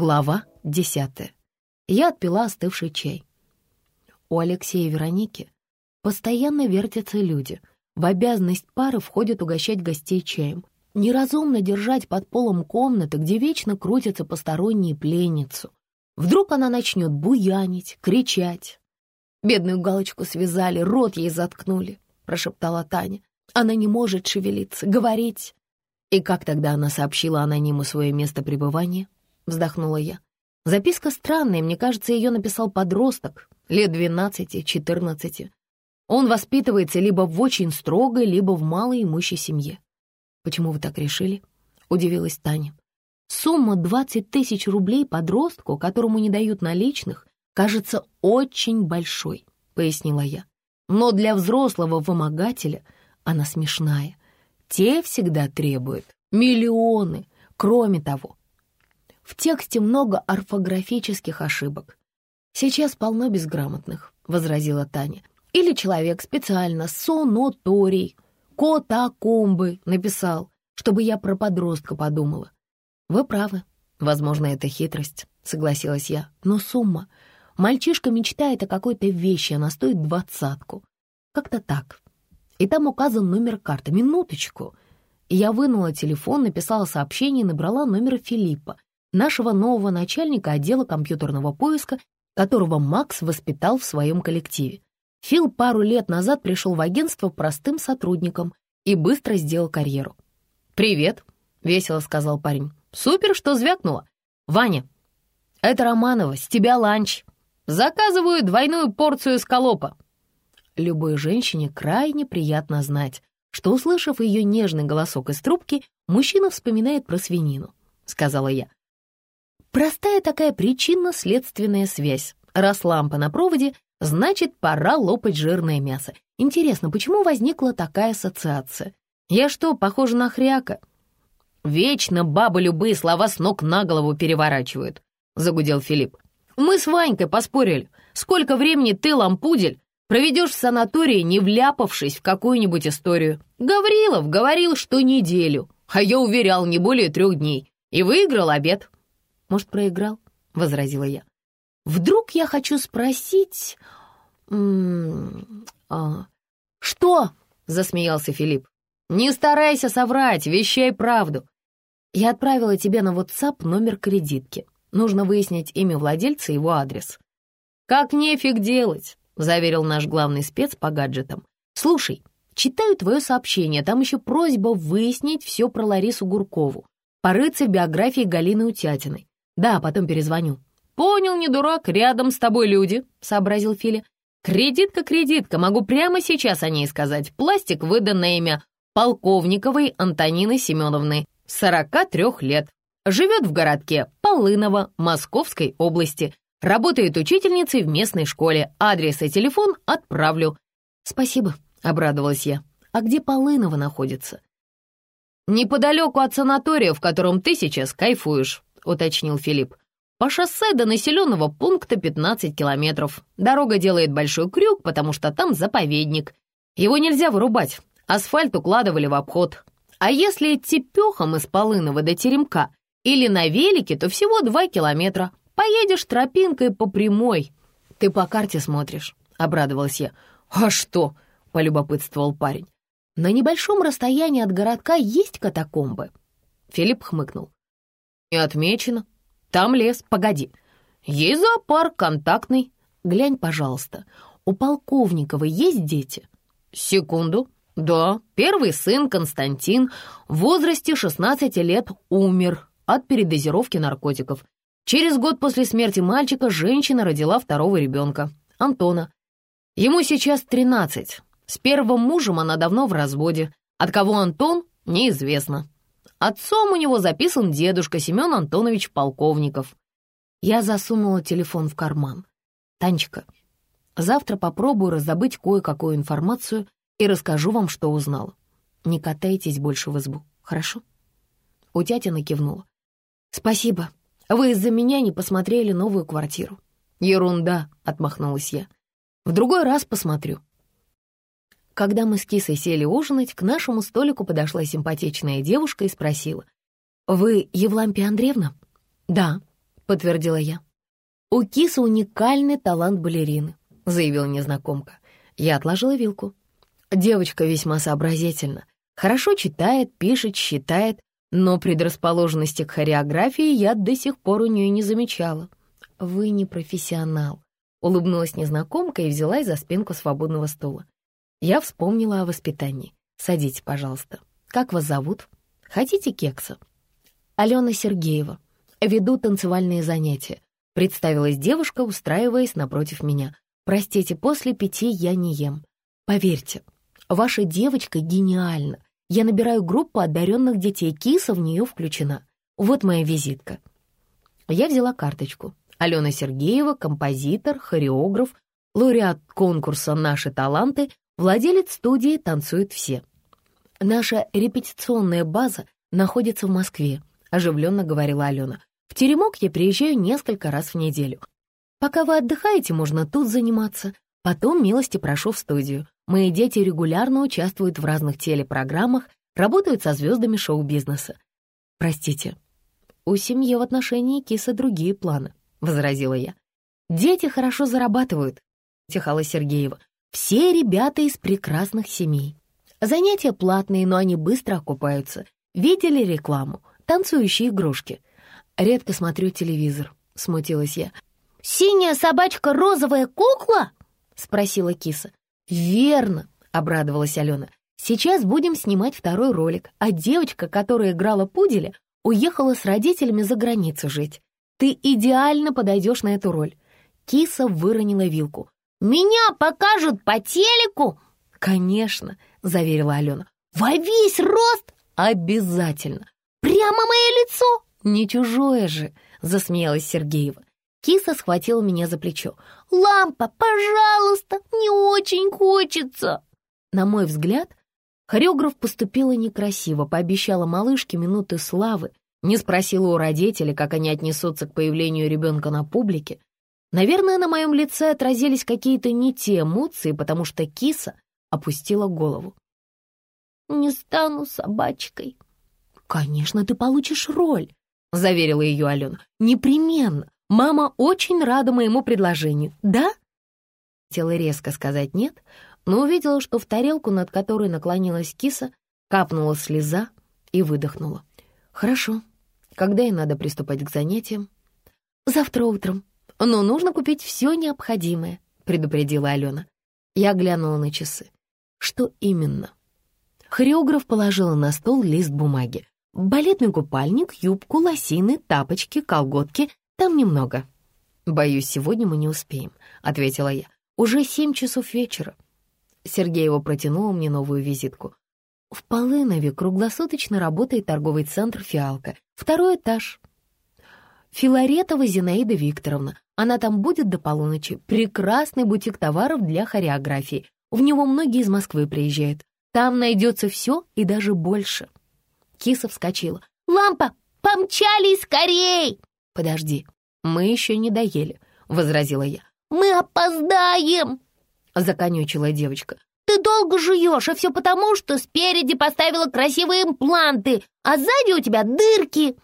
Глава десятая. Я отпила остывший чай. У Алексея и Вероники постоянно вертятся люди. В обязанность пары входит угощать гостей чаем. Неразумно держать под полом комнаты, где вечно крутятся посторонние пленницу. Вдруг она начнет буянить, кричать. «Бедную галочку связали, рот ей заткнули», — прошептала Таня. «Она не может шевелиться, говорить». «И как тогда она сообщила анониму свое место пребывания?» — вздохнула я. Записка странная, мне кажется, ее написал подросток, лет двенадцати-четырнадцати. Он воспитывается либо в очень строгой, либо в малой имущей семье. «Почему вы так решили?» — удивилась Таня. «Сумма двадцать тысяч рублей подростку, которому не дают наличных, кажется очень большой», — пояснила я. «Но для взрослого вымогателя она смешная. Те всегда требуют миллионы. Кроме того, в тексте много орфографических ошибок. «Сейчас полно безграмотных», — возразила Таня. «Или человек специально соноторий, котакомбы написал, чтобы я про подростка подумала». «Вы правы. Возможно, это хитрость», — согласилась я. «Но сумма. Мальчишка мечтает о какой-то вещи, она стоит двадцатку. Как-то так. И там указан номер карты. Минуточку». Я вынула телефон, написала сообщение и набрала номер Филиппа — нашего нового начальника отдела компьютерного поиска, которого Макс воспитал в своем коллективе. Фил пару лет назад пришел в агентство простым сотрудником и быстро сделал карьеру. «Привет», — весело сказал парень. «Супер, что звякнуло. Ваня, это Романова, с тебя ланч. Заказываю двойную порцию скалопа». Любой женщине крайне приятно знать, что, услышав ее нежный голосок из трубки, мужчина вспоминает про свинину, — сказала я. Простая такая причинно-следственная связь. Раз лампа на проводе, значит, пора лопать жирное мясо. Интересно, почему возникла такая ассоциация? Я что, похожа на хряка? Вечно бабы любые слова с ног на голову переворачивают, загудел Филипп. Мы с Ванькой поспорили, сколько времени ты, лампудель, проведешь в санатории, не вляпавшись в какую-нибудь историю. Гаврилов говорил, что неделю, а я уверял, не более трех дней, и выиграл обед. Может, проиграл?» — возразила я. «Вдруг я хочу спросить...» А... «Что?» — засмеялся Филипп. «Не старайся соврать, вещай правду. Я отправила тебе на WhatsApp номер кредитки. Нужно выяснить имя владельца и его адрес». «Как нефиг делать», — заверил наш главный спец по гаджетам. «Слушай, читаю твое сообщение, там еще просьба выяснить все про Ларису Гуркову, порыться в биографии Галины Утятиной. «Да, потом перезвоню». «Понял, не дурак, рядом с тобой люди», — сообразил Филя. «Кредитка, кредитка, могу прямо сейчас о ней сказать. Пластик выдан на имя Полковниковой Антонины Семеновны, 43 лет. Живет в городке Полыново, Московской области. Работает учительницей в местной школе. Адрес и телефон отправлю». «Спасибо», — обрадовалась я. «А где Полыново находится?» «Неподалеку от санатория, в котором ты сейчас кайфуешь», — уточнил Филипп. «По шоссе до населенного пункта 15 километров. Дорога делает большой крюк, потому что там заповедник. Его нельзя вырубать, асфальт укладывали в обход. А если идти пехом из Полынова до Теремка или на велике, то всего 2 километра. Поедешь тропинкой по прямой». «Ты по карте смотришь», — обрадовалась я. «А что?» — полюбопытствовал парень. «На небольшом расстоянии от городка есть катакомбы?» Филипп хмыкнул. «И отмечено. Там лес. Погоди. Есть зоопарк контактный. Глянь, пожалуйста. У Полковникова есть дети?» «Секунду. Да, первый сын Константин в возрасте 16 лет умер от передозировки наркотиков. Через год после смерти мальчика женщина родила второго ребенка, Антона. Ему сейчас 13. С первым мужем она давно в разводе. От кого Антон, неизвестно. Отцом у него записан дедушка Семен Антонович Полковников. Я засунула телефон в карман. «Танечка, завтра попробую раздобыть кое-какую информацию и расскажу вам, что узнала. Не катайтесь больше в избу, хорошо?» Утятина кивнула. «Спасибо. Вы из-за меня не посмотрели новую квартиру». «Ерунда», — отмахнулась я. «В другой раз посмотрю». Когда мы с Кисой сели ужинать, к нашему столику подошла симпатичная девушка и спросила. «Вы Евлампия Андреевна?» «Да», — подтвердила я. «У кисы уникальный талант балерины», — заявила незнакомка. Я отложила вилку. Девочка весьма сообразительна. Хорошо читает, пишет, считает, но предрасположенности к хореографии я до сих пор у нее не замечала. «Вы не профессионал», — улыбнулась незнакомка и взялась за спинку свободного стула. Я вспомнила о воспитании. «Садитесь, пожалуйста. Как вас зовут? Хотите кекса?» «Алена Сергеева. Веду танцевальные занятия», — представилась девушка, устраиваясь напротив меня. «Простите, после пяти я не ем. Поверьте, ваша девочка гениальна. Я набираю группу одаренных детей, киса в нее включена. Вот моя визитка». Я взяла карточку. Алена Сергеева, композитор, хореограф, лауреат конкурса «Наши таланты», владелец студии «Танцуют все». Наша репетиционная база находится в Москве, оживленно говорила Алена. В теремок я приезжаю несколько раз в неделю. Пока вы отдыхаете, можно тут заниматься. Потом милости прошу в студию. Мои дети регулярно участвуют в разных телепрограммах, работают со звездами шоу-бизнеса. Простите, у семьи в отношении киса другие планы, возразила я. Дети хорошо зарабатывают, тихала Сергеева. Все ребята из прекрасных семей. Занятия платные, но они быстро окупаются. Видели рекламу? Танцующие игрушки. Редко смотрю телевизор, смутилась я. «Синяя собачка — розовая кукла?» — спросила киса. «Верно», — обрадовалась Алена. «Сейчас будем снимать второй ролик, а девочка, которая играла пуделя, уехала с родителями за границу жить. Ты идеально подойдешь на эту роль». Киса выронила вилку. «Меня покажут по телеку?» «Конечно», — заверила Алена. «Во весь рост?» «Обязательно». «Прямо мое лицо?» «Не чужое же», — засмеялась Сергеева. Киса схватила меня за плечо. «Лампа, пожалуйста, не очень хочется!» На мой взгляд, хореограф поступила некрасиво, пообещала малышке минуты славы, не спросила у родителей, как они отнесутся к появлению ребенка на публике. Наверное, на моем лице отразились какие-то не те эмоции, потому что киса опустила голову. «Не стану собачкой». «Конечно, ты получишь роль», — заверила ее Алена. «Непременно. Мама очень рада моему предложению, да?» Хотела резко сказать «нет», но увидела, что в тарелку, над которой наклонилась киса, капнула слеза и выдохнула. «Хорошо. Когда и надо приступать к занятиям?» «Завтра утром. Но нужно купить все необходимое», — предупредила Алена. Я глянула на часы. «Что именно?» Хореограф положила на стол лист бумаги. Балетный купальник, юбку, лосины, тапочки, колготки. Там немного. «Боюсь, сегодня мы не успеем», — ответила я. «Уже семь часов вечера». Сергеева протянула мне новую визитку. В Полынове круглосуточно работает торговый центр «Фиалка». Второй этаж. Филаретова Зинаида Викторовна. Она там будет до полуночи. Прекрасный бутик товаров для хореографии. В него многие из Москвы приезжают. Там найдется все и даже больше. Киса вскочила. «Лампа! Помчали скорей!» «Подожди, мы еще не доели», — возразила я. «Мы опоздаем!» — законючила девочка. «Ты долго жуешь, а все потому, что спереди поставила красивые импланты, а сзади у тебя дырки!»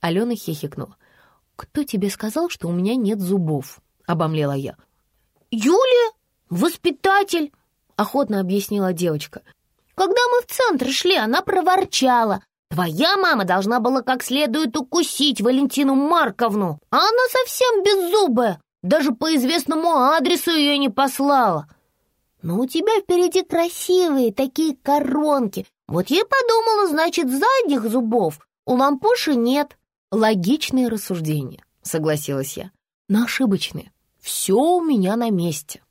Алена хихикнула. «Кто тебе сказал, что у меня нет зубов?» — обомлела я. «Юлия, воспитатель!» — охотно объяснила девочка. «Когда мы в центр шли, она проворчала. Твоя мама должна была как следует укусить Валентину Марковну, а она совсем беззубая, даже по известному адресу ее не послала. Но у тебя впереди красивые такие коронки. Вот я подумала, значит, задних зубов у лампуши нет. Логичные рассуждения, согласилась я, но ошибочные. Все у меня на месте.